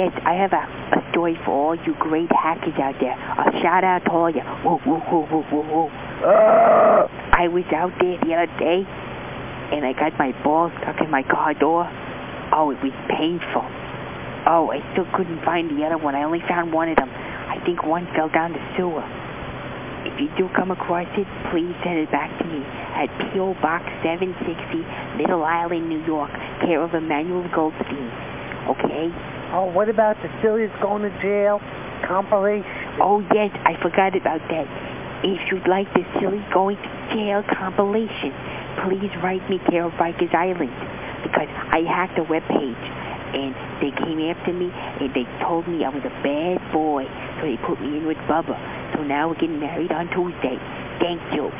Yes, I have a, a story for all you great hackers out there. A shout out to all you. Woo, woo, woo, woo, woo, woo. Uh, I was out there the other day, and I got my balls stuck in my car door. Oh, it was painful. Oh, I still couldn't find the other one. I only found one of them. I think one fell down the sewer. If you do come across it, please send it back to me at P.O. Box 760, Middle Island, New York, care of Emmanuel Goldstein. Okay? Oh, what about the Sillies going to jail compilation? Oh, yes, I forgot about that. If you'd like the silly going to jail compilation, please write me care of Rikers Island because I hacked a webpage and they came after me and they told me I was a bad boy, so they put me in with Bubba. So now we're getting married on Tuesday. Thank you.